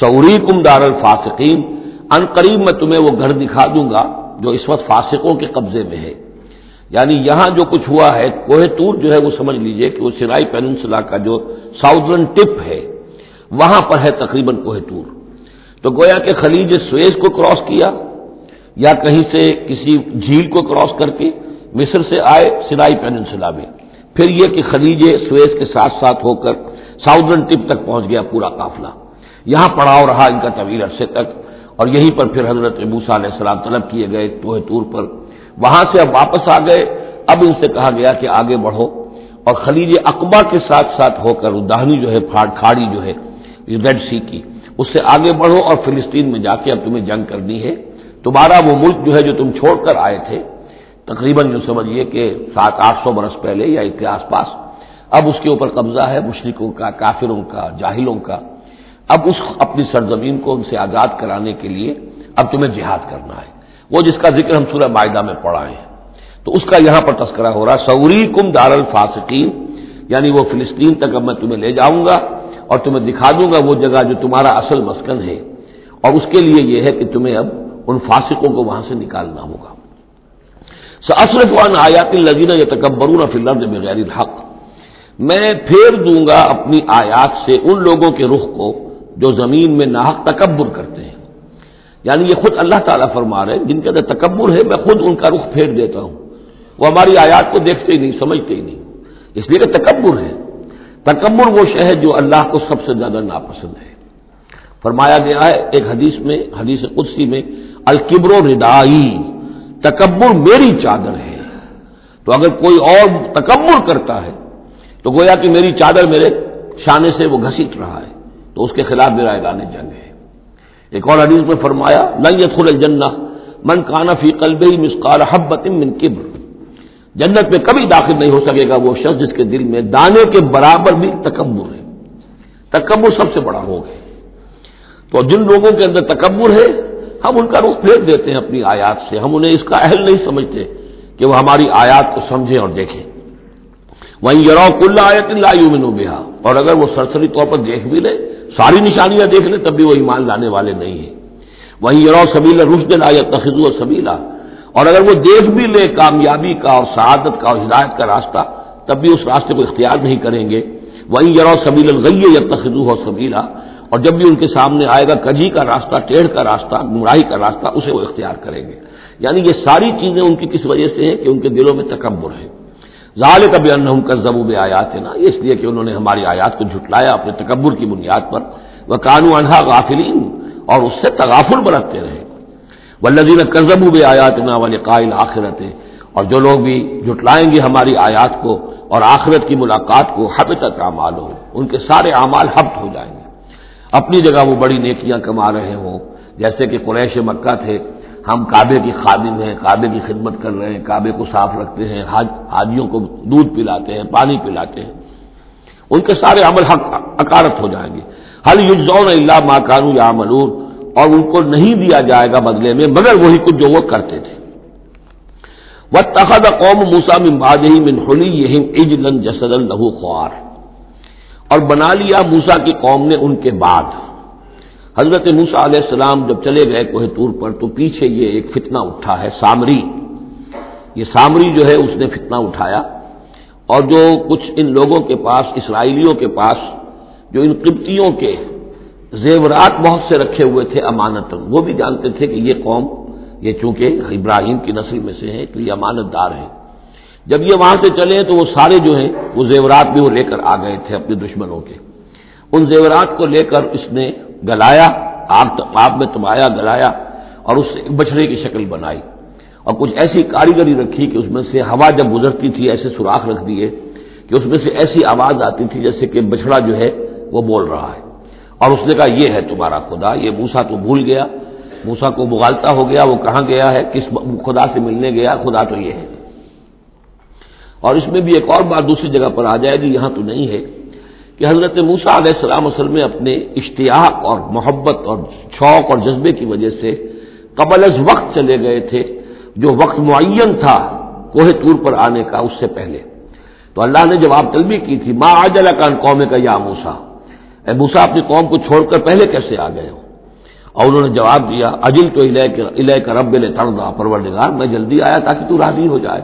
سعوری کم دار الفاسقین ان قریب میں تمہیں وہ گھر دکھا دوں گا جو اس وقت فاسقوں کے قبضے میں ہے۔ یعنی یہاں جو کچھ ہوا ہے، کوہ تور جو ہے وہ سمجھ لیجیے کہ وہ سرائی پیننسلا کا جو ساؤدرن ٹپ ہے، وہاں پر ہے تقریباً کوہ تور۔ تو گویا کہ خلیج سویز کو کراس کیا یا کہیں سے کسی جھیل کو کراس کر کے مصر سے آئے سرائی پیننسلا میں۔ پھر یہ کہ خلیج سویز کے ساتھ ساتھ ہو کر ساؤدرن ٹپ تک پہنچ گیا پورا قافلہ۔ یہاں پڑاؤ رہا ان کا طویل عرصے تک۔ اور یہیں پر پھر حضرت ابوسا علیہ السلام طلب کیے گئے توہ تور پر۔ وہاں سے اب واپس آ گئے۔ اب ان سے کہا گیا کہ آگے بڑھو۔ اور خلیج اقبا کے ساتھ ساتھ ہو کر دہنی جو ہے کھاڑی جو ہے ریڈ سی کی۔ اس سے آگے بڑھو اور فلسطین میں جا کے اب تمہیں جنگ کرنی ہے۔ تمہارا وہ ملک جو ہے جو تم چھوڑ کر آئے تھے، تقریباً جو سمجھیے کہ سات آٹھ سو برس پہلے یا اس کے آس پاس۔ اب اس کے اوپر قبضہ ہے مشرقوں کا، کافروں کا، جاہلوں کا۔ اب اس اپنی سرزمین کو ان سے آزاد کرانے کے لیے اب تمہیں جہاد کرنا ہے۔ وہ جس کا ذکر ہم سورہ معاہدہ میں پڑھائے ہیں تو اس کا یہاں پر تذکرہ ہو رہا سوری کم دار الفاسقین یعنی وہ فلسطین تک اب میں تمہیں لے جاؤں گا اور تمہیں دکھا دوں گا وہ جگہ جو تمہارا اصل مسکن ہے۔ اور اس کے لیے یہ ہے کہ تمہیں اب ان فاسقوں کو وہاں سے نکالنا ہوگا۔ اصرف وان آیات الزین یا تکبرون فی الارض بغیر الحق۔ میں پھیر دوں گا اپنی آیات سے ان لوگوں کے رخ کو جو زمین میں ناحق تکبر کرتے ہیں۔ یعنی یہ خود اللہ تعالیٰ فرما رہے ہیں، جن کے اندر تکبر ہے، میں خود ان کا رخ پھیر دیتا ہوں۔ وہ ہماری آیات کو دیکھتے ہی نہیں، سمجھتے ہی نہیں۔ اس لیے کہ تکبر ہے۔ تکبر وہ شہ جو اللہ کو سب سے زیادہ ناپسند ہے۔ فرمایا گیا ہے ایک حدیث میں، حدیث قدسی میں، الکبر و ردائی، تکبر میری چادر ہے۔ تو اگر کوئی اور تکبر کرتا ہے، تو گویا کہ میری چادر میرے شانے سے وہ گھسیٹ رہا ہے۔ تو اس کے خلاف میرا اعلان جنگ ہے۔ ایک اور حدیث میں فرمایا خل الجنہ من کانا فی قلب مسکال حبت من کبر جنت میں کبھی داخل نہیں ہو سکے گا وہ شخص جس کے دل میں دانے کے برابر بھی تکبر ہے۔ تکبر سب سے بڑا ہو گئے تو جن لوگوں کے اندر تکبر ہے، ہم ان کا رخ پھیر دیتے ہیں اپنی آیات سے۔ ہم انہیں اس کا اہل نہیں سمجھتے کہ وہ ہماری آیات کو سمجھیں اور دیکھیں۔ وہیں یرو کل آیت اللہ بہا اور اگر وہ سرسری طور پر دیکھ بھی لے ساری نشانیاں دیکھ لیں، تب بھی وہ ایمان لانے والے نہیں ہیں۔ وہیں یرو سبیلا رشد آیت تخذ سبیلا۔ اور اگر وہ دیکھ بھی لے کامیابی کا اور سعادت کا اور ہدایت کا راستہ، تب بھی اس راستے کو اختیار نہیں کریں گے۔ وہیں یرو سبیل الغی یا تخذو اور سبیلا۔ اور جب بھی ان کے سامنے آئے گا، کجی کا راستہ، ٹیڑھ کا راستہ، گمراہی کا راستہ، اسے وہ اختیار کریں گے۔ یعنی یہ ساری چیزیں ان کی کس وجہ سے ہیں؟ کہ ان کے دلوں میں تکبر ہے۔ ظال کبھی ان کا ضبوب آیات ہے نا اس لیے کہ انہوں نے ہماری آیات کو جھٹلایا اپنے تکبر کی بنیاد پر۔ وہ کانو انہا غافلین۔ اور اس سے تغافل برتتے رہے۔ ولزین کرزب آیات نا والے قائل آخرت اور جو لوگ بھی جھٹلائیں گے ہماری آیات کو اور آخرت کی ملاقات کو حب تک اعمال ہو ان کے سارے اعمال حبت ہو جائیں گے۔ اپنی جگہ وہ بڑی نیکیاں کما رہے ہوں۔ جیسے کہ قریش مکہ تھے۔ ہم کعبے کی خادم ہیں، کعبے کی خدمت کر رہے ہیں، کعبے کو صاف رکھتے ہیں، حاج حاجیوں کو دودھ پلاتے ہیں، پانی پلاتے ہیں۔ ان کے سارے عمل حق اکارت ہو جائیں گے۔ حل یوزون اللہ ماں کانو یا ملور اور ان کو نہیں دیا جائے گا بدلے میں، مگر وہی کچھ جو وہ کرتے تھے۔ وہ تخت قوم موسا من منہلی یہ جسد الہو خوار۔ اور بنا لیا موسا کی قوم نے ان کے بعد۔ حضرت موسا علیہ السلام جب چلے گئے کوہ طور پر تو پیچھے یہ ایک فتنہ اٹھا ہے، سامری۔ یہ سامری جو ہے، اس نے فتنہ اٹھایا۔ اور جو کچھ ان لوگوں کے پاس، اسرائیلیوں کے پاس، جو ان قبطیوں کے زیورات بہت سے رکھے ہوئے تھے امانت وہ بھی جانتے تھے کہ یہ قوم، یہ چونکہ ابراہیم کی نسل میں سے ہے تو یہ امانت دار ہیں۔ جب یہ وہاں سے چلے تو وہ سارے جو ہیں، وہ زیورات بھی وہ لے کر آ گئے تھے اپنے دشمنوں کے۔ ان زیورات کو لے کر اس نے گلایا، آگ میں تمایا، گلایا اور اس سے بچڑے کی شکل بنائی۔ اور کچھ ایسی کاریگری رکھی کہ اس میں سے ہوا جب گزرتی تھی، ایسے سوراخ رکھ دیے کہ اس میں سے ایسی آواز آتی تھی جیسے کہ بچڑا جو ہے وہ بول رہا ہے۔ اور اس نے کہا، یہ ہے تمہارا خدا، یہ موسا تو بھول گیا موسا کو بغالتا ہو گیا، وہ کہاں گیا ہے، کس خدا سے ملنے گیا، خدا تو یہ ہے۔ اور اس میں بھی ایک اور بات دوسری جگہ پر آ جائے گی، یہاں تو نہیں ہے۔ کہ حضرت موسا علیہ السلام اصل میں اپنے اشتیاق اور محبت اور شوق اور جذبے کی وجہ سے قبل از وقت چلے گئے تھے، جو وقت معین تھا کوہ طور پر آنے کا اس سے پہلے۔ تو اللہ نے جواب طلبی کی تھی ماں آج کان قوم کا یا موسا اے موسا اپنی قوم کو چھوڑ کر پہلے کیسے آ گئے ہو؟ اور انہوں نے جواب دیا اجل تو الہ کا رب لے تڑدا پرور میں جلدی آیا تاکہ تو راضی ہو جائے۔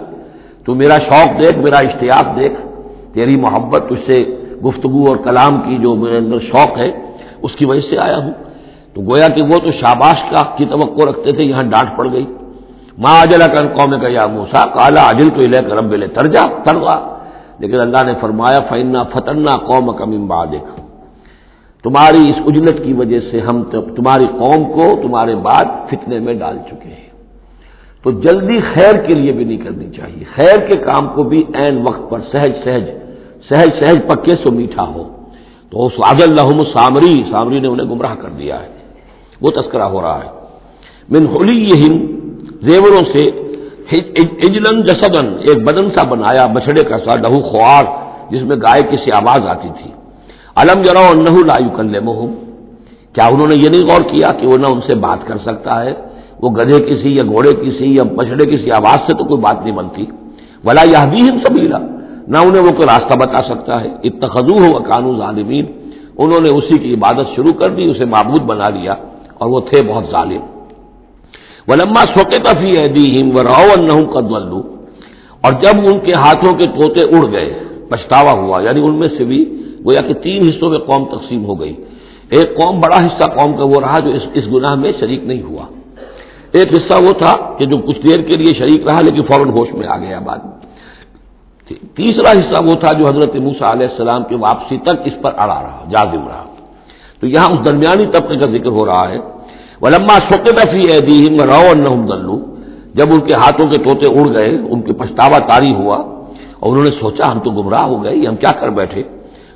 تو میرا شوق دیکھ، میرا اشتیاق دیکھ، تیری محبت تجھ سے گفتگو اور کلام کی جو میرے اندر شوق ہے، اس کی وجہ سے آیا ہوں۔ تو گویا کہ وہ تو شاباش کا کی توقع رکھتے تھے، یہاں ڈانٹ پڑ گئی۔ ماں اجلا کر قوم نے کہا موسا کالا اجل تو الہ کا رب لے ترجا تروا لیکن اللہ نے فرمایا فینا فتنا قوم کا ممبا دیکھ تمہاری اس اجلت کی وجہ سے ہم تمہاری قوم کو تمہارے بعد فتنے میں ڈال چکے ہیں۔ تو جلدی خیر کے لیے بھی نہیں کرنی چاہیے۔ خیر کے کام کو بھی عین وقت پر سہج سہج سہج سہج پکے سو میٹھا ہو۔ تو سعد اللہ سامری سامری نے انہیں گمراہ کر دیا ہے۔ وہ تذکرہ ہو رہا ہے۔ من ہولی زیوروں سے اجلن جسدن ایک بدن سا بنایا بچڑے کا سا لہو خوار، جس میں گائے کی سی آواز آتی تھی۔ علم جرا نہ لایو کر کیا انہوں نے یہ نہیں غور کیا کہ وہ نہ ان سے بات کر سکتا ہے؟ وہ گدھے کسی یا گھوڑے کسی یا بچڑے کسی آواز سے تو کوئی بات نہیں بنتی۔ ولا یہ بھی ہم سبیلا۔ نہ انہیں وہ کوئی راستہ بتا سکتا ہے۔ اتخذو ہو قانون ظالمین۔ انہوں نے اسی کی عبادت شروع کر دی، اسے معبود بنا لیا اور وہ تھے بہت ظالم۔ ولما سوکے کفی ہے و راؤ قد اور جب ان کے ہاتھوں کے توتے اڑ گئے، پچھتاوا ہوا یعنی ان میں سے بھی گویا کہ تین حصوں میں قوم تقسیم ہو گئی۔ ایک قوم، بڑا حصہ قوم کا وہ رہا جو اس اس گناہ میں شریک نہیں ہوا۔ ایک حصہ وہ تھا کہ جو کچھ دیر کے لیے شریک رہا لیکن فوراً ہوش میں آ گیا بعد میں۔ تیسرا حصہ وہ تھا جو حضرت موسا علیہ السلام کی واپسی تک اس پر اڑا رہا، جازم رہا۔ تو یہاں اس درمیانی طبقے کا ذکر ہو رہا ہے۔ وہ لمبا شوق دفی ہے رو دلو جب ان کے ہاتھوں کے توتے اڑ گئے، ان کے پچھتاوا تاری ہوا اور انہوں نے سوچا، ہم تو گمراہ ہو گئے ہم کیا کر بیٹھے؟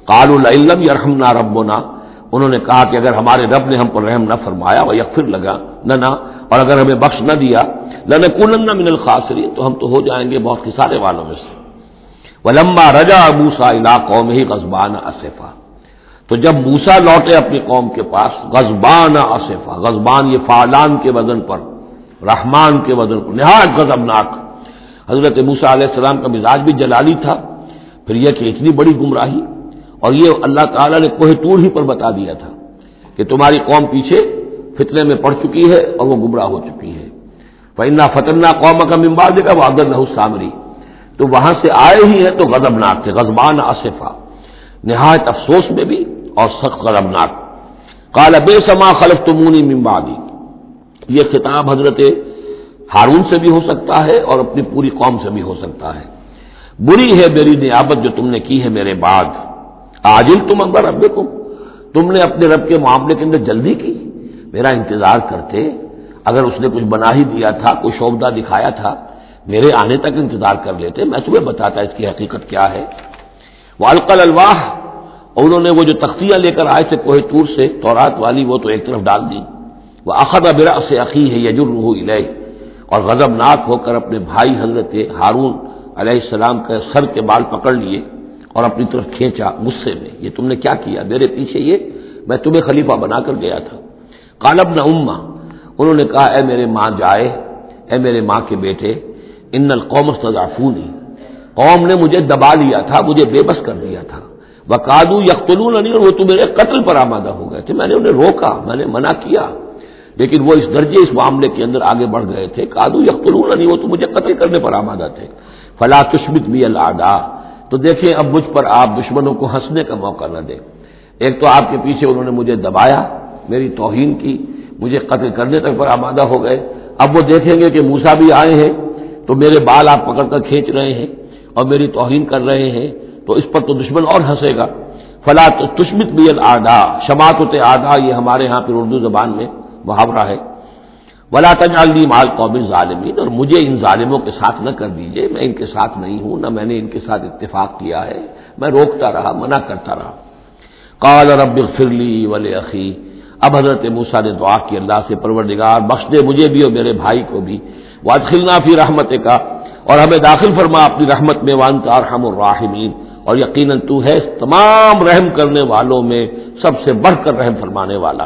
کال العلم یرحم نہ رب انہوں نے کہا کہ اگر ہمارے رب نے ہم پر رحم نہ فرمایا وہ یکفر لگا نہ نہ اور اگر ہمیں بخش نہ دیا نہ نہ من الخاصری تو ہم تو ہو جائیں گے بہت کسارے والوں میں سے۔ وہ لمبا رجا موسا علاقوں میں ہی غزبان اصفا تو جب موسا لوٹے اپنی قوم کے پاس غزبان اصفا غزبان یہ فالان کے وزن پر، رحمان کے وزن پر۔ نہایت غزبناک حضرت موسا علیہ السلام کا مزاج بھی جلالی تھا۔ پھر یہ کہ اتنی بڑی گمراہی۔ اور یہ اللہ تعالیٰ نے کوہ ٹور ہی پر بتا دیا تھا کہ تمہاری قوم پیچھے فتنے میں پڑ چکی ہے اور وہ گمراہ ہو چکی ہے۔ فنا فتنا قوم کا ممباد کا وہ عبد سامری تو وہاں سے آئے ہی ہیں تو غضبناک تھے غزبان آصفا نہایت افسوس میں بھی اور سخت غضبناک۔ کالا بے سما خلف تمونی ممبادی یہ خطاب حضرت ہارون سے بھی ہو سکتا ہے اور اپنی پوری قوم سے بھی ہو سکتا ہے۔ بری ہے میری نیابت جو تم نے کی ہے میرے بعد۔ آجل تم اکبر رب کو تم نے اپنے رب کے معاملے کے اندر جلدی کی۔ میرا انتظار کرتے۔ اگر اس نے کچھ بنا ہی دیا تھا، کوئی شوبدہ دکھایا تھا میرے آنے تک انتظار کر لیتے، میں تمہیں بتاتا اس کی حقیقت کیا ہے۔ والقل الواح اور انہوں نے وہ جو تختیاں لے کر آئے تھے کوہ تور سے، تورات والی وہ تو ایک طرف ڈال دی۔ وہ اخد ابرا سے عقی ہے یجر الہ اور غضب ناک ہو کر اپنے بھائی حضرت ہارون علیہ السلام کے سر کے بال پکڑ لیے اور اپنی طرف کھینچا غصے میں۔ یہ تم نے کیا کیا؟ میرے پیچھے یہ میں تمہیں خلیفہ بنا کر گیا تھا۔ کالب نہ اما انہوں نے کہا، اے میرے ماں جائے، اے میرے ماں کے بیٹے ان القوم استضافونی قوم نے مجھے دبا لیا تھا، مجھے بے بس کر دیا تھا۔ وہ کادو یختلون نہیں وہ تو میرے قتل پر آمادہ ہو گئے تھے۔ میں نے انہیں روکا، میں نے منع کیا۔ لیکن وہ اس درجے، اس معاملے کے اندر آگے بڑھ گئے تھے۔ کادو یختلون نہیں وہ تو مجھے قتل کرنے پر آمادہ تھے۔ فلا تشمت بھی اللہ تو دیکھیں، اب مجھ پر آپ دشمنوں کو ہنسنے کا موقع نہ دیں۔ ایک تو آپ کے پیچھے انہوں نے مجھے دبایا، میری توہین کی، مجھے قتل کرنے تک پر آمادہ ہو گئے۔ اب وہ دیکھیں گے کہ موسا بھی آئے ہیں۔ تو میرے بال آپ پکڑ کر کھینچ رہے ہیں اور میری توہین کر رہے ہیں، تو اس پر تو دشمن اور ہنسے گا۔ فلا تشمت بھی آدا شماعت آدھا یہ ہمارے یہاں پھر اردو زبان میں محاورہ ہے۔ ولا تجالی مال قوم ظالمین اور مجھے ان ظالموں کے ساتھ نہ کر دیجیے میں ان کے ساتھ نہیں ہوں، نہ میں نے ان کے ساتھ اتفاق کیا ہے۔ میں روکتا رہا، منع کرتا رہا۔ کال رب فرلی ولی عقی اب حضرت موسا نے دعا کی اللہ سے، پروردگار بخش دے مجھے بھی اور میرے بھائی کو بھی۔ واطخلنا فی رحمت کا اور ہمیں داخل فرما اپنی رحمت میں وان کا رحم الراحمین۔ اور یقیناً تو ہے تمام رحم کرنے والوں میں سب سے بڑھ کر رحم فرمانے والا۔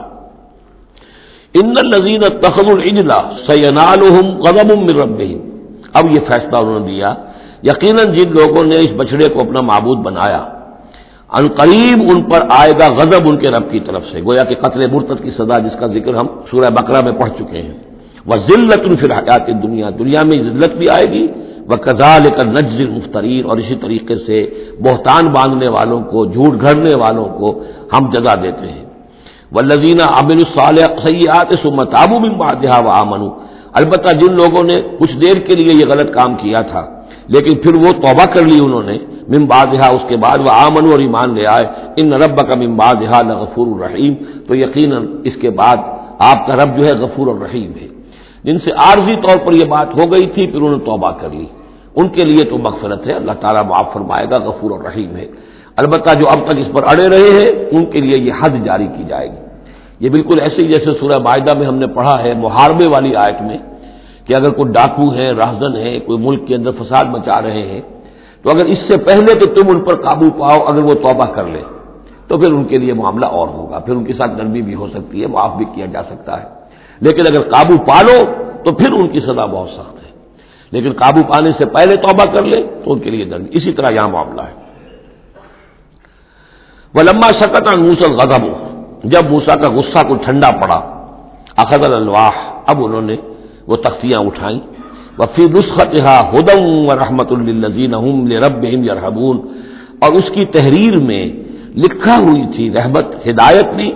ان الزین تخل الجلا سینال قدم رب اب یہ فیصلہ انہوں نے دیا۔ یقیناً جن لوگوں نے اس بچڑے کو اپنا معبود بنایا، ان قریب ان پر آئے گا غضب ان کے رب کی طرف سے۔ گویا کہ قتل مرتد کی سزا جس کا ذکر ہم سورہ بکرا میں پڑھ چکے ہیں۔ وہ ذلت ان حیات دنیا دنیا میں ذلت بھی آئے گی۔ وہ کزال کر نجز مفترین اور اسی طریقے سے بہتان باندھنے والوں کو، جھوٹ گھڑنے والوں کو ہم جگہ دیتے ہیں۔ وہ لذینہ ابن الصالح سیات سمت آبو بادہ و آمن البتہ جن لوگوں نے کچھ دیر کے لیے یہ غلط کام کیا تھا، لیکن پھر وہ توبہ کر لی انہوں نے ممبادہ اس کے بعد وہ آمن اور ایمان لے آئے۔ ان رب کا ممبادہ غفور الرحیم تو یقیناً اس کے بعد آپ کا رب جو ہے غفور الرحیم ہے۔ جن سے عارضی طور پر یہ بات ہو گئی تھی، پھر انہوں نے توبہ کر لی۔ ان کے لیے تو مغفرت ہے۔ اللہ تعالیٰ معاف فرمائے گا، غفور الرحیم ہے۔ البتہ جو اب تک اس پر اڑے رہے ہیں، ان کے لیے یہ حد جاری کی جائے گی۔ یہ بالکل ایسے ہی جیسے سورہ معاہدہ میں ہم نے پڑھا ہے، محاربے والی آیت میں، کہ اگر کوئی ڈاکو ہے راہزن ہے، کوئی ملک کے اندر فساد مچا رہے ہیں، تو اگر اس سے پہلے کہ تم ان پر قابو پاؤ، اگر وہ توبہ کر لے، تو پھر ان کے لیے معاملہ اور ہوگا۔ پھر ان کے ساتھ نرمی بھی ہو سکتی ہے، معاف بھی کیا جا سکتا ہے۔ لیکن اگر قابو پالو تو پھر ان کی سزا بہت سخت ہے۔ لیکن قابو پانے سے پہلے توبہ کر لے تو ان کے لیے نرمی اسی طرح یہاں معاملہ ہے۔ وہ لمبا شکت موسل غزم جب موسا کا غصہ کو ٹھنڈا پڑا، اخذ الواح اب انہوں نے وہ تختیاں اٹھائیں۔ وفی نسخت ہدم و رحمت الزین رب یرحبون اور اس کی تحریر میں لکھا ہوئی تھی رحمت، ہدایت بھی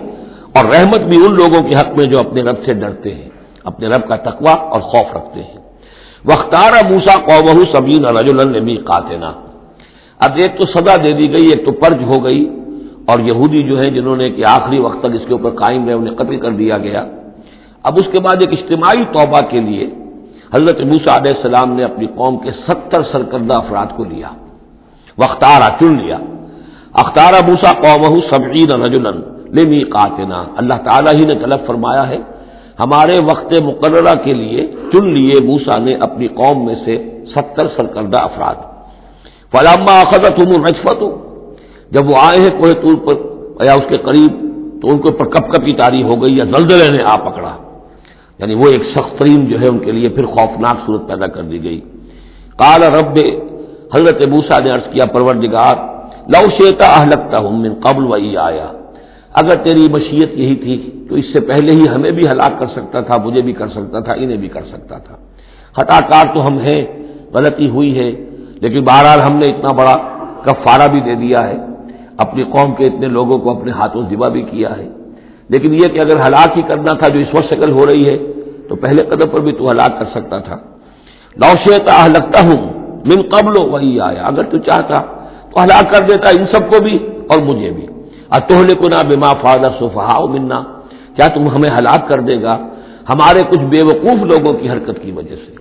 اور رحمت بھی ان لوگوں کے حق میں جو اپنے رب سے ڈرتے ہیں، اپنے رب کا تقوا اور خوف رکھتے ہیں۔ وختارہ موسا قوبہ سبین رج قاتنا اب ایک تو سزا دے دی گئی ایک تو پرج ہو گئی۔ اور یہودی جو ہیں جنہوں نے کہ آخری وقت تک اس کے اوپر قائم رہے، انہیں قتل کر دیا گیا۔ اب اس کے بعد ایک اجتماعی توبہ کے لیے حضرت موسا علیہ السلام نے اپنی قوم کے ستر سرکردہ افراد کو لیا۔ وختارا چن لیا۔ اختارا موسا قوم سبعین رجلن لمی قاتنا اللہ تعالیٰ ہی نے طلب فرمایا ہے، ہمارے وقت مقررہ کے لیے چن لیے موسا نے اپنی قوم میں سے ستر سرکردہ افراد۔ فلامہ اخذت ہوں جب وہ آئے ہیں کوہ طور پر، یا اس کے قریب، تو ان کے اوپر کپ کپی تاری ہو گئی یا زلزلے نے آ پکڑا۔ یعنی وہ ایک سخت ترین جو ہے ان کے لیے پھر خوفناک صورت پیدا کر دی گئی۔ کال رب، حضرت بوسا نے عرض کیا، پروردگار، لو شیتا اہلکتا ہوں من قبل وہی آیا۔ اگر تیری مشیت یہی تھی تو اس سے پہلے ہی ہمیں بھی ہلاک کر سکتا تھا، مجھے بھی کر سکتا تھا، انہیں بھی کر سکتا تھا۔ خطا کار تو ہم ہیں، غلطی ہوئی ہے، لیکن بہرحال ہم نے اتنا بڑا کفارہ بھی دے دیا ہے۔ اپنی قوم کے اتنے لوگوں کو اپنے ہاتھوں ذبح بھی کیا ہے۔ لیکن یہ کہ اگر ہلاک ہی کرنا تھا، جو اس وقت شکل ہو رہی ہے، تو پہلے قدم پر بھی تو ہلاک کر سکتا تھا۔ نوشیتا لگتا ہوں من قبل وہی آیا۔ اگر تو چاہتا تو ہلاک کر دیتا ان سب کو بھی اور مجھے بھی۔ اتوہلے کو نہ بیما فادر صفحا منا۔ کیا تم ہمیں ہلاک کر دے گا؟ ہمارے کچھ بے وقوف لوگوں کی حرکت کی وجہ سے۔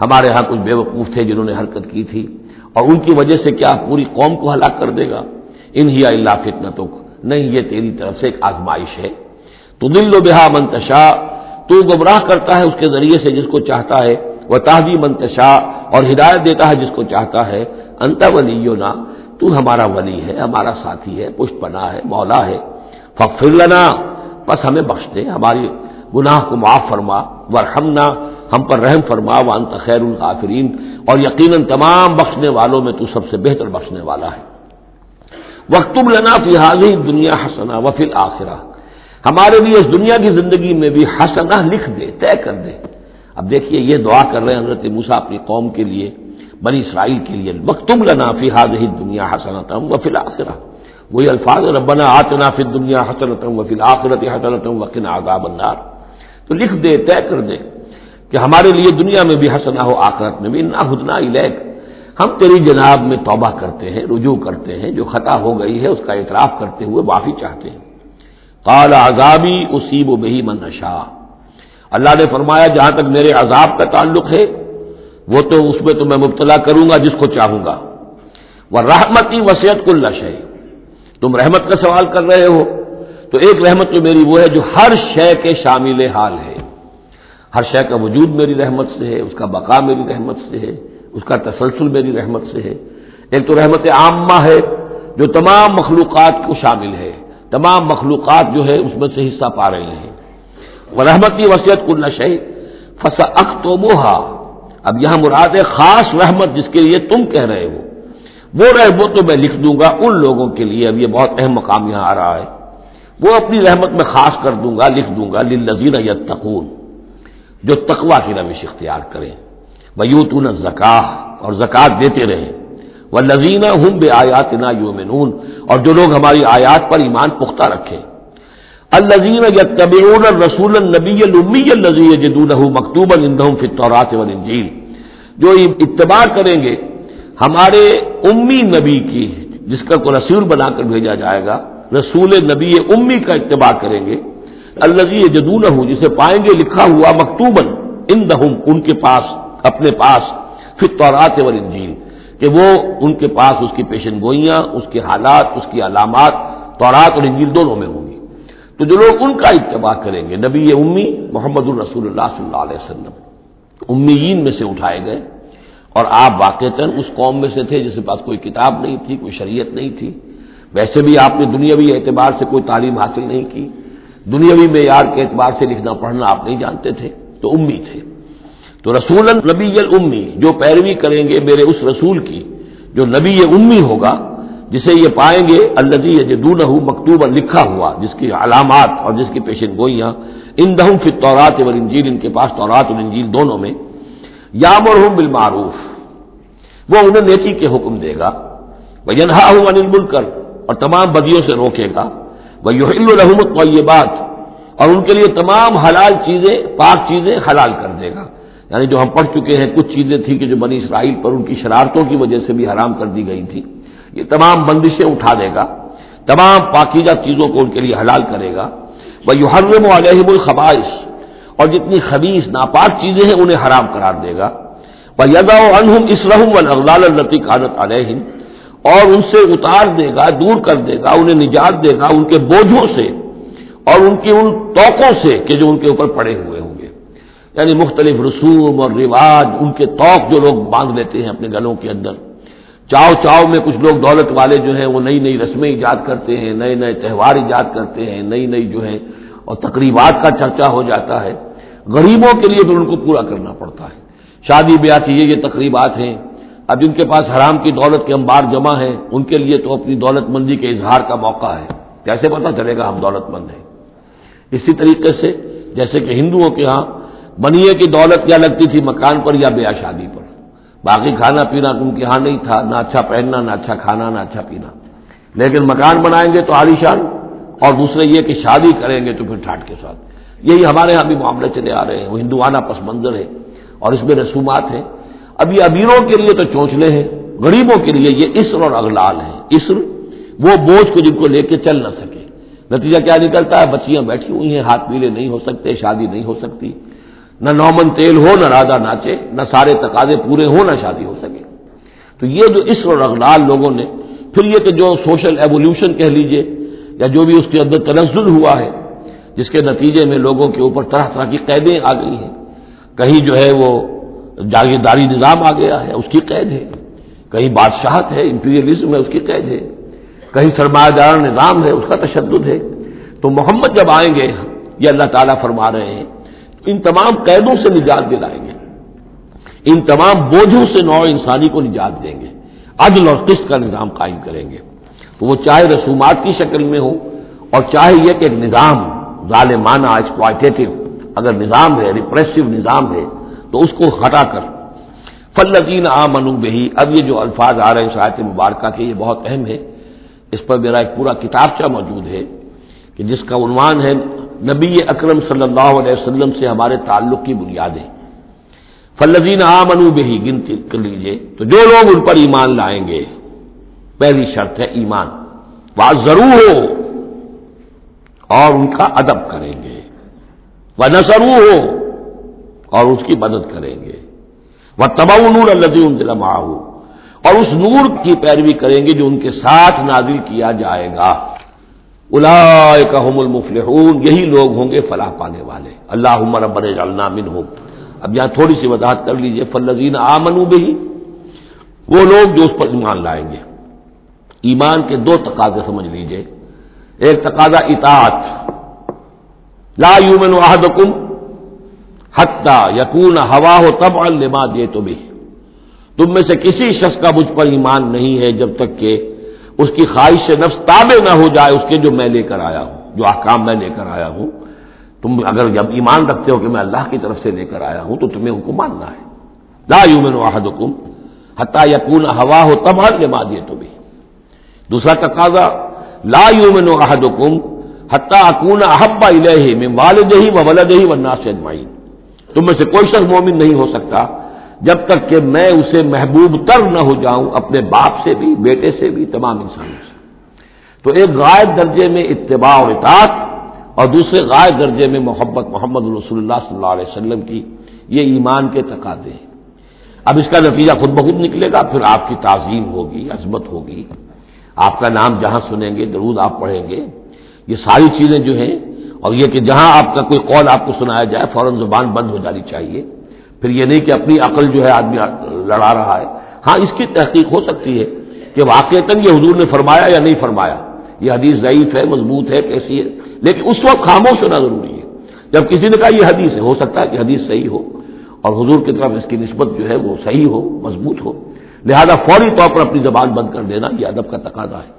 ہمارے ہاں کچھ بے وقوف تھے جنہوں نے حرکت کی تھی۔ اور ان کی وجہ سے کیا پوری قوم کو ہلاک کر دے گا؟ انہیا اللہ فتنا تو نہیں، یہ تیری طرف سے ایک آزمائش ہے۔ تو دل و بہا منتشا تو گمراہ کرتا ہے اس کے ذریعے سے جس کو چاہتا ہے۔ وہ تحدی منتشا اور ہدایت دیتا ہے جس کو چاہتا ہے۔ انت ولی نا تو ہمارا ولی ہے، ہمارا ساتھی ہے پشت پنا ہے، مولا ہے۔ فخر لنا، بس ہمیں بخش دے، ہماری گناہ کو معاف فرما ورحمنا ہم پر رحم فرما و خیر القافرین اور یقیناً تمام بخشنے والوں میں تو سب سے بہتر بخشنے والا ہے۔ وقتب لنا فی حاضر دنیا حسنا وفل آخرہ ہمارے لیے اس دنیا کی زندگی میں بھی حسنہ لکھ دے، طے کر دے۔ اب دیکھیے، یہ دعا کر رہے ہیں حضرت موسا اپنی قوم کے لیے۔ بنی اسرائیل کے لیے وقت لنا فی حاض دنیا حسنتم و فی الآخرہ وہی الفاظ ربنا آتنا فی دنیا حسنتم و فی الآخرت حسنتم وقن عذاب النار. تو لکھ دے، طے کر دے کہ ہمارے لیے دنیا میں بھی حسنا ہو، آخرت میں بھی. نہ ہدنا الیک. ہم تیری جناب میں توبہ کرتے ہیں، رجوع کرتے ہیں، جو خطا ہو گئی ہے، اس کا اعتراف کرتے ہوئے معافی چاہتے ہیں. قال عذابی اصیب و بہی من نشا اللہ نے فرمایا، جہاں تک میرے عذاب کا تعلق ہے وہ تو اس میں تو میں مبتلا کروں گا جس کو چاہوں گا۔ وہ رحمتی وسیعت کل ہے تم رحمت کا سوال کر رہے ہو۔ تو ایک رحمت تو میری وہ ہے جو ہر شے کے شامل حال ہے۔ ہر شے کا وجود میری رحمت سے ہے، اس کا بقا میری رحمت سے ہے، اس کا تسلسل میری رحمت سے ہے۔ ایک تو رحمت عامہ ہے جو تمام مخلوقات کو شامل ہے۔ تمام مخلوقات جو ہے اس میں سے حصہ پا رہے ہیں۔ وہ رحمتی وسیعت کل نشے فس اب یہاں مراد ہے خاص رحمت جس کے لیے تم کہہ رہے ہو۔ وہ رحمت تو میں لکھ دوں گا ان لوگوں کے لیے، اب یہ بہت اہم مقام یہاں آ رہا ہے۔ وہ اپنی رحمت میں خاص کر دوں گا، لکھ دوں گا لذین یتقون، جو تقوا کی روش اختیار کریں۔ وہ یوتون زکاہ اور زکوٰۃ دیتے رہیں۔ وہ لذینہ ہوں بے آیات نا یومنون اور جو لوگ ہماری آیات پر ایمان پختہ رکھیں۔ الزین یتبعون رسول النبی المی الزی جدون مکتوب الندم فطورات والانجیل جو اتباع کریں گے، ہمارے امی نبی کی، جس کا کو رسول بنا کر بھیجا جائے گا، رسول نبی امی کا اتباع کریں گے. الزی جدون جسے پائیں گے، لکھا ہوا مکتوبن ان ان کے پاس، اپنے پاس فطورات والانجیل کہ وہ ان کے پاس اس کی پیشن گوئیاں، اس کے حالات، اس کی علامات تورات اور انجیل دونوں میں ہوں گی تو جو لوگ ان کا اتباع کریں گے، نبی امی محمد الرسول اللہ صلی اللہ علیہ وسلم، امیین میں سے اٹھائے گئے اور آپ واقع اس قوم میں سے تھے جس کے پاس کوئی کتاب نہیں تھی، کوئی شریعت نہیں تھی۔ ویسے بھی آپ نے دنیاوی اعتبار سے کوئی تعلیم حاصل نہیں کی۔ دنیاوی معیار کے اعتبار سے لکھنا پڑھنا آپ نہیں جانتے تھے، تو امی تھے۔ تو رسول نبی امی جو پیروی کریں گے میرے اس رسول کی، جو نبی امی ہوگا جسے یہ پائیں گے الزی جدون مکتوب لکھا ہوا، جس کی علامات اور جس کی پیشن گوئیاں ان دہوں فی طورات اور انجیل ان کے پاس طورات اور انجیل دونوں میں یا مرحوم بالمعروف، وہ انہیں نیکی کے حکم دے گا وہ ینہا ہوں انل کر اور تمام بدیوں سے روکے گا وہ یو الرحمت و یہ بات اور ان کے لیے تمام حلال چیزیں، پاک چیزیں حلال کر دے گا۔ یعنی جو ہم پڑھ چکے ہیں، کچھ چیزیں تھیں کہ جو بنی اسرائیل پر ان کی شرارتوں کی وجہ سے بھی حرام کر دی گئی تھی یہ تمام بندشیں اٹھا دے گا، تمام پاکیزہ چیزوں کو ان کے لیے حلال کرے گا۔ وہ یو حرم علیہم الخبائش اور جتنی خبیص ناپاک چیزیں ہیں انہیں حرام قرار دے گا۔ وہ یدا انہم اسرحم الغلال الرتی قانت علیہ اور ان سے اتار دے گا، دور کر دے گا، انہیں نجات دے گا ان کے بوجھوں سے، اور ان کی ان توقوں سے کہ جو ان کے اوپر پڑے ہوئے ہوں گے۔ یعنی مختلف رسوم اور رواج، ان کے توق جو لوگ باندھ لیتے ہیں اپنے گلوں کے اندر۔ چاؤ چاؤ میں کچھ لوگ دولت والے جو ہیں وہ نئی نئی رسمیں ایجاد کرتے ہیں، نئے نئے تہوار ایجاد کرتے ہیں، نئی نئی جو ہے اور تقریبات کا چرچا ہو جاتا ہے۔ غریبوں کے لیے تو ان کو پورا کرنا پڑتا ہے۔ شادی بیاہ کی یہ یہ تقریبات ہیں۔ اب جن کے پاس حرام کی دولت کے انبار جمع ہیں، ان کے لیے تو اپنی دولت مندی کے اظہار کا موقع ہے۔ کیسے پتا چلے گا ہم دولت مند ہیں؟ اسی طریقے سے جیسے کہ ہندوؤں کے ہاں بنیے کی دولت کیا لگتی تھی مکان پر یا بیاہ شادی پر۔ باقی کھانا پینا ان کے ہاں نہیں تھا، نہ اچھا پہننا، نہ اچھا کھانا، نہ اچھا پینا۔ لیکن مکان بنائیں گے تو عالیشان، اور دوسرے یہ کہ شادی کریں گے تو پھر ٹھاٹ کے ساتھ۔ یہی ہمارے یہاں بھی معاملے چلے آ رہے ہیں۔ وہ ہندوانہ پس منظر ہے، اور اس میں رسومات ہیں۔ اب یہ امیروں کے لیے تو چونچلے ہیں، غریبوں کے لیے یہ عصر اور اغلال ہے عصر وہ بوجھ کو جن کو لے کے چل نہ سکے۔ نتیجہ کیا نکلتا ہے؟ بچیاں بیٹھی ہوئی ہیں، ہاتھ پیلے نہیں ہو سکتے، شادی نہیں ہو سکتی۔ نہ نومن تیل ہو، نہ رادا ناچے، نہ سارے تقاضے پورے ہو نہ شادی ہو سکے۔ تو یہ جو عصر اور اغلال لوگوں نے، پھر یہ کہ جو سوشل ایولیوشن کہہ لیجیے، یا جو بھی اس کے اندر تنزل ہوا ہے، جس کے نتیجے میں لوگوں کے اوپر طرح طرح کی قیدیں آ گئی ہیں۔ کہیں جو ہے وہ جاگیرداری نظام آ گیا ہے، اس کی قید ہے۔ کہیں بادشاہت ہے امپیریلزم ہے، اس کی قید ہے۔ کہیں سرمایہ دار نظام ہے، اس کا تشدد ہے۔ تو محمد جب آئیں گے، یہ اللہ تعالیٰ فرما رہے ہیں ان تمام قیدوں سے نجات دلائیں گے۔ ان تمام بوجھوں سے نو انسانی کو نجات دیں گے۔ عدل اور قسط کا نظام قائم کریں گے۔ تو وہ چاہے رسومات کی شکل میں ہو اور چاہے یہ کہ ایک نظام ظالمانہ ایکسپوائٹیو اگر نظام ہے ریپریسو نظام ہے، تو اس کو ہٹا کر۔ فلدین آ منو بہی اب یہ جو الفاظ آ رہے ہیں شاید مبارکہ کے، یہ بہت اہم ہے اس پر میرا ایک پورا کتابچہ موجود ہے کہ جس کا عنوان ہے نبی اکرم صلی اللہ علیہ وسلم سے ہمارے تعلق کی بنیادیں فلزین آ منو بہی، گنتی کر لیجیے تو جو لوگ ان پر ایمان لائیں گے، پہلی شرط ہے ایمان۔ بات ضرور ہو اور ان کا ادب کریں گے۔ وہ نسرو ہو اور اس کی مدد کریں گے۔ وہ تبا نور اللہ ہو اور اس نور کی پیروی کریں گے جو ان کے ساتھ نازل کیا جائے گا۔ الا المفلحون، یہی لوگ ہوں گے فلاح پانے والے۔ اللہ عمر ابر من ہو اب یہاں تھوڑی سی وضاحت کر لیجیے فلزین آمنو بھی وہ لوگ جو اس پر ایمان لائیں گے۔ ایمان کے دو تقاضے سمجھ لیجیے۔ ایک تقاضا اطاعت۔ لا یومن احدکم حتہ یقون ہوا ہو تب الما دے تو بھی تم میں سے کسی شخص کا مجھ پر ایمان نہیں ہے جب تک کہ اس کی خواہش سے نفس تابع نہ ہو جائے اس کے جو میں لے کر آیا ہوں، جو احکام میں لے کر آیا ہوں۔ تم اگر جب ایمان رکھتے ہو کہ میں اللہ کی طرف سے لے کر آیا ہوں تو تمہیں حکم ماننا ہے۔ لا یومن واحد حکم حتیٰ یقون ہوا ہو تب ہر جما دیے تمہیں دوسرا تقاضا، لا یومن واحد حکم حتیٰ اکون احبا الہ میں والد ہی و ولد ہی و ناس اجمعین۔ تم میں سے کوئی شخص مومن نہیں ہو سکتا جب تک کہ میں اسے محبوب تر نہ ہو جاؤں، اپنے باپ سے بھی، بیٹے سے بھی، تمام انسانوں سے۔ تو ایک غائب درجے میں اتباع اور اطاعت اور دوسرے غائب درجے میں محبت، محمد رسول اللہ صلی اللہ علیہ وسلم کی یہ ایمان کے تقاضے ہیں۔ اب اس کا نتیجہ خود بخود نکلے گا، پھر آپ کی تعظیم ہوگی، عظمت ہوگی۔ آپ کا نام جہاں سنیں گے، درود آپ پڑھیں گے۔ یہ ساری چیزیں جو ہیں، اور یہ کہ جہاں آپ کا کوئی قول آپ کو سنایا جائے، فوراً زبان بند ہو جانی چاہیے۔ پھر یہ نہیں کہ اپنی عقل جو ہے آدمی لڑا رہا ہے۔ ہاں اس کی تحقیق ہو سکتی ہے کہ واقعات یہ حضور نے فرمایا یا نہیں فرمایا۔ یہ حدیث ضعیف ہے، مضبوط ہے، کیسی ہے۔ لیکن اس وقت خاموش ہونا ضروری ہے۔ جب کسی نے کہا یہ حدیث ہے، ہو سکتا ہے کہ حدیث صحیح ہو اور حضور کی طرف اس کی نسبت جو ہے وہ صحیح ہو، مضبوط ہو۔ لہذا فوری طور پر اپنی زبان بند کر دینا یہ ادب کا تقاضا ہے۔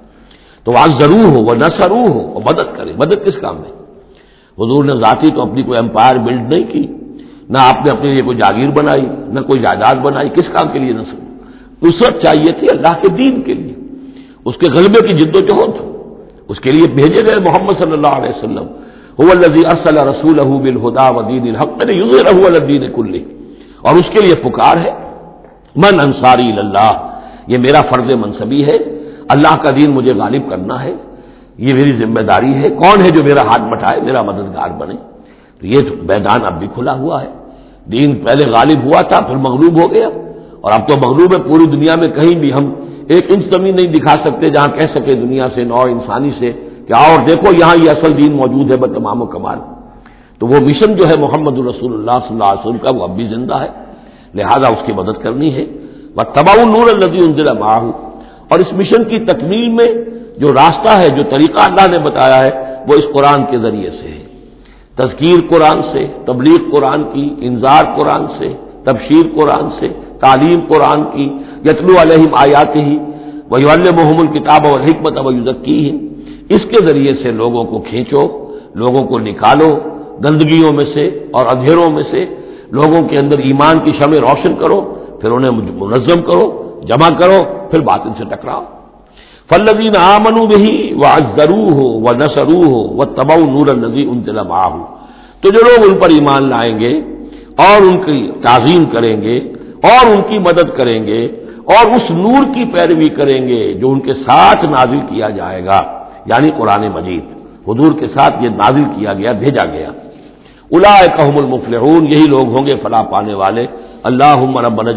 تو آج ضرور ہو وہ نہ سرو ہو، اور مدد کرے۔ مدد کس کام میں؟ حضور نے ذاتی تو اپنی کوئی امپائر بلڈ نہیں کی۔ نہ آپ نے اپنے لیے کوئی جاگیر بنائی، نہ کوئی جائیداد بنائی، کس کام کے لیے نہ سن؟ نصرت چاہیے تھی اللہ کے دین کے لیے۔ اس کے غلبے کی جد و جہد۔ اس کے لیے بھیجے گئے محمد صلی اللہ علیہ وسلم۔ ارسل رسول بالہدا ودین الحق الدین کلی اور اس کے لیے پکار ہے، من انصاری اللہ۔ یہ میرا فرض منصبی ہے۔ اللہ کا دین مجھے غالب کرنا ہے۔ یہ میری ذمہ داری ہے۔ کون ہے جو میرا ہاتھ بٹھائے، میرا مددگار بنے؟ تو یہ میدان اب بھی کھلا ہوا ہے۔ دین پہلے غالب ہوا تھا، پھر مغلوب ہو گیا۔ اور اب تو مغلوب ہے، پوری دنیا میں کہیں بھی ہم ایک انچ زمین نہیں دکھا سکتے جہاں کہہ سکے دنیا سے، نو انسانی سے کہ آؤ اور دیکھو یہاں یہ اصل دین موجود ہے بتمام و کمال۔ تو وہ مشن جو ہے محمد الرسول اللہ صلی اللہ علیہ وسلم کا، وہ اب بھی زندہ ہے۔ لہذا اس کی مدد کرنی ہے۔ وہ تباؤ نور النبی انزل ماہو اور اس مشن کی تکمیل میں جو راستہ ہے، جو طریقہ اللہ نے بتایا ہے، وہ اس قرآن کے ذریعے سے ہے۔ تذکیر قرآن سے، تبلیغ قرآن کی انظار قرآن سے، تبشیر قرآن سے، تعلیم قرآن کی، یتلو علیہم آیات ہی وہی محمد الکتاب اور حکمت کی اس کے ذریعے سے لوگوں کو کھینچو، لوگوں کو نکالو، گندگیوں میں سے اور اندھیروں میں سے، لوگوں کے اندر ایمان کی شمع روشن کرو، پھر انہیں منظم کرو، جمع کرو، پھر بات ان سے ٹکراؤ۔ فلدین آمنو بھی وہ ضرور ہو وہ نسرو ہو وہ تباؤ نور النزی ان دلم تو جو لوگ ان پر ایمان لائیں گے اور ان کی تعظیم کریں گے اور ان کی مدد کریں گے اور اس نور کی پیروی کریں گے جو ان کے ساتھ نازل کیا جائے گا یعنی قرآن مجید۔ حضور کے ساتھ یہ نازل کیا گیا، بھیجا گیا۔ الا المفلحون، یہی لوگ ہوں گے فلاح پانے والے۔ اللہ رب بن